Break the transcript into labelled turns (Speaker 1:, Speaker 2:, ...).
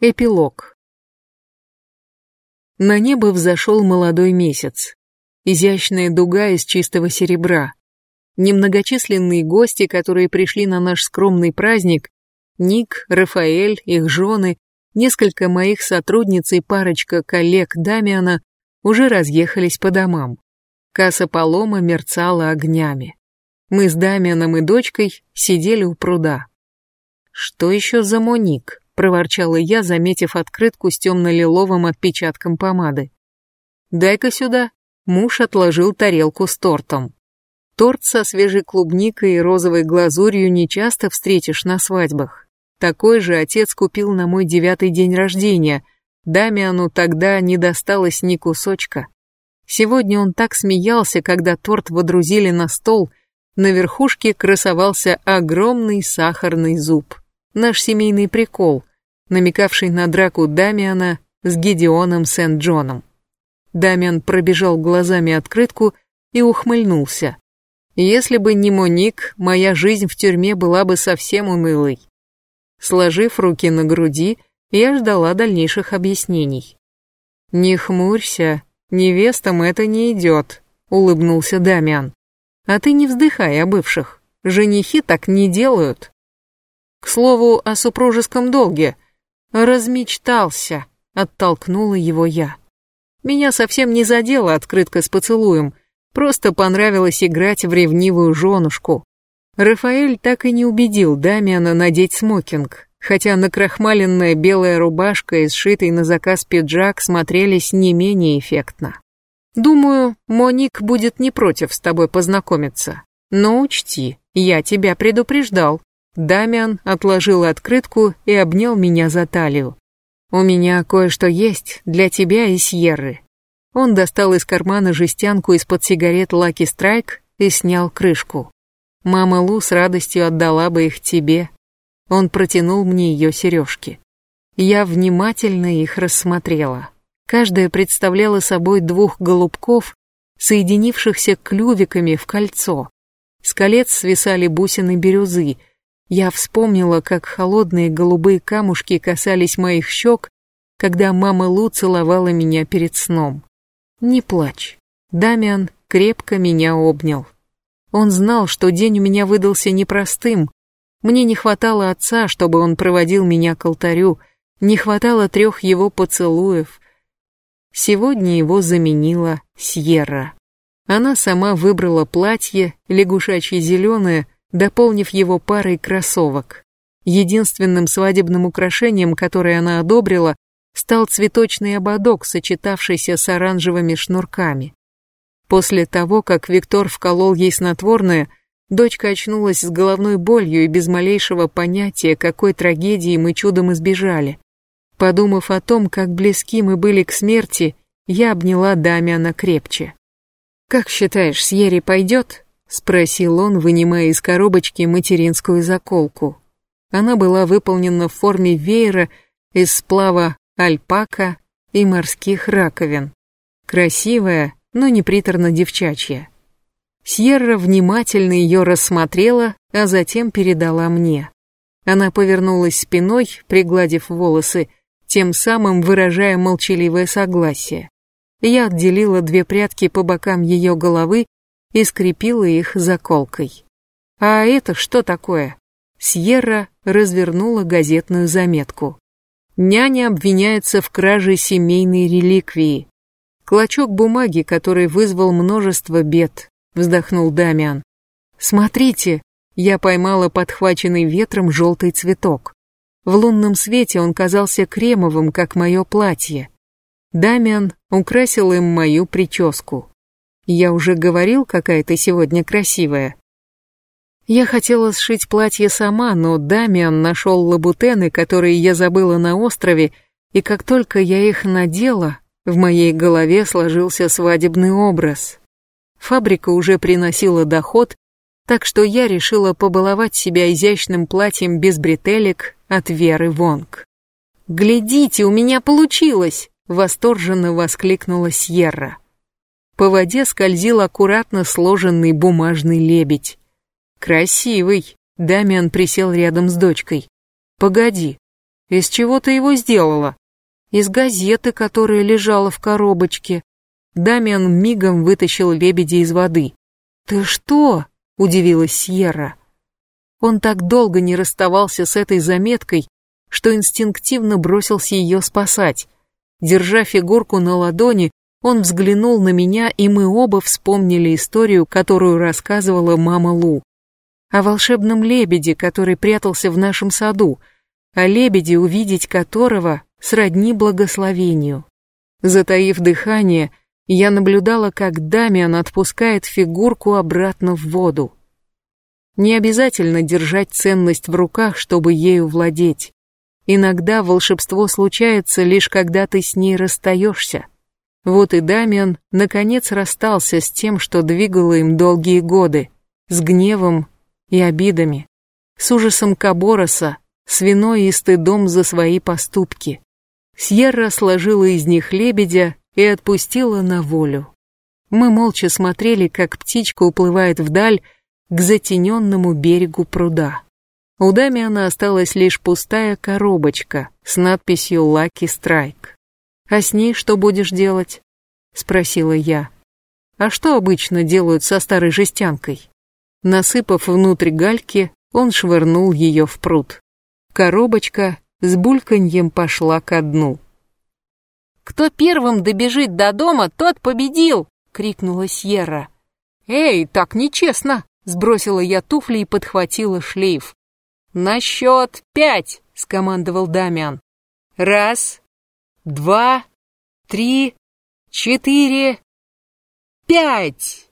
Speaker 1: Эпилог. На небо взошел молодой месяц. Изящная дуга из чистого серебра. Немногочисленные гости, которые пришли на наш скромный праздник, Ник, Рафаэль, их жены, несколько моих сотрудниц и парочка коллег Дамиана уже разъехались по домам. Касса Палома мерцала огнями. Мы с Дамианом и дочкой сидели у пруда. Что еще за Моник? Проворчала я, заметив открытку с темно-лиловым отпечатком помады. «Дай-ка сюда». Муж отложил тарелку с тортом. Торт со свежей клубникой и розовой глазурью не часто встретишь на свадьбах. Такой же отец купил на мой девятый день рождения. Дамиану тогда не досталось ни кусочка. Сегодня он так смеялся, когда торт водрузили на стол. На верхушке красовался огромный сахарный зуб. Наш семейный прикол намекавший на драку Дамиана с Гедеоном Сент-Джоном. Дамиан пробежал глазами открытку и ухмыльнулся. Если бы не Моник, моя жизнь в тюрьме была бы совсем унылой. Сложив руки на груди, я ждала дальнейших объяснений. «Не хмурься, невестам это не идет», — улыбнулся Дамиан. «А ты не вздыхай о бывших, женихи так не делают». К слову о супружеском долге — «Размечтался», — оттолкнула его я. Меня совсем не задела открытка с поцелуем, просто понравилось играть в ревнивую женушку. Рафаэль так и не убедил Дамиана надеть смокинг, хотя накрахмаленная белая рубашка и сшитый на заказ пиджак смотрелись не менее эффектно. Думаю, Моник будет не против с тобой познакомиться. Но учти, я тебя предупреждал. Дамиан отложил открытку и обнял меня за талию. «У меня кое-что есть для тебя и Сьерры». Он достал из кармана жестянку из-под сигарет Lucky Strike и снял крышку. «Мама Лу с радостью отдала бы их тебе». Он протянул мне ее сережки. Я внимательно их рассмотрела. Каждая представляла собой двух голубков, соединившихся клювиками в кольцо. С колец свисали бусины бирюзы, я вспомнила, как холодные голубые камушки касались моих щек, когда мама Лу целовала меня перед сном. Не плачь. Дамиан крепко меня обнял. Он знал, что день у меня выдался непростым. Мне не хватало отца, чтобы он проводил меня к алтарю, не хватало трех его поцелуев. Сегодня его заменила Сьерра. Она сама выбрала платье, лягушачье зеленое, дополнив его парой кроссовок. Единственным свадебным украшением, которое она одобрила, стал цветочный ободок, сочетавшийся с оранжевыми шнурками. После того, как Виктор вколол ей снотворное, дочка очнулась с головной болью и без малейшего понятия, какой трагедии мы чудом избежали. Подумав о том, как близки мы были к смерти, я обняла Дамиана крепче. «Как считаешь, Сьерри пойдет?» Спросил он, вынимая из коробочки материнскую заколку. Она была выполнена в форме веера из сплава альпака и морских раковин. Красивая, но не приторно девчачья. Сьерра внимательно ее рассмотрела, а затем передала мне. Она повернулась спиной, пригладив волосы, тем самым выражая молчаливое согласие. Я отделила две прядки по бокам ее головы и скрепила их заколкой. «А это что такое?» Сьерра развернула газетную заметку. Няня обвиняется в краже семейной реликвии. Клочок бумаги, который вызвал множество бед, вздохнул Дамиан. Смотрите, я поймала подхваченный ветром желтый цветок. В лунном свете он казался кремовым, как мое платье. Дамиан украсил им мою прическу. Я уже говорил, какая ты сегодня красивая. Я хотела сшить платье сама, но Дамиан нашел лабутены, которые я забыла на острове, и как только я их надела, в моей голове сложился свадебный образ. Фабрика уже приносила доход, так что я решила побаловать себя изящным платьем без бретелек от Веры Вонг. «Глядите, у меня получилось!» — восторженно воскликнула Сьерра. По воде скользил аккуратно сложенный бумажный лебедь. «Красивый!» Дамиан присел рядом с дочкой. «Погоди, Из чего ты его сделала? Из газеты, которая лежала в коробочке. Дамиан мигом вытащил лебедя из воды. Ты что? Удивилась Сьерра. Он так долго не расставался с этой заметкой, что инстинктивно бросился ее спасать. Держа фигурку на ладони, он взглянул на меня, и мы оба вспомнили историю, которую рассказывала мама Лу. О волшебном лебеде, который прятался в нашем саду, о лебеде, увидеть которого сродни благословению. Затаив дыхание, я наблюдала, как Дамиан отпускает фигурку обратно в воду. Не обязательно держать ценность в руках, чтобы ею владеть. Иногда волшебство случается лишь когда ты с ней расстаешься. Вот и Дамиан наконец расстался с тем, что двигало им долгие годы, с гневом и обидами, с ужасом Кабороса, с виной и стыдом за свои поступки. Сьерра сложила из них лебедя и отпустила на волю. Мы молча смотрели, как птичка уплывает вдаль к затененному берегу пруда. У Дамиана осталась лишь пустая коробочка с надписью «Лаки Страйк». «А с ней что будешь делать?» — спросила я. «А что обычно делают со старой жестянкой?» Насыпав внутрь гальки, он швырнул ее в пруд. Коробочка с бульканьем пошла ко дну.
Speaker 2: «Кто первым добежит до дома, тот победил!» — крикнула Сьерра.
Speaker 1: «Эй, так нечестно!» — сбросила я туфли и подхватила шлейф.
Speaker 2: «На счет пять!» — скомандовал Дамиан. «Раз, два, три, четыре, пять!»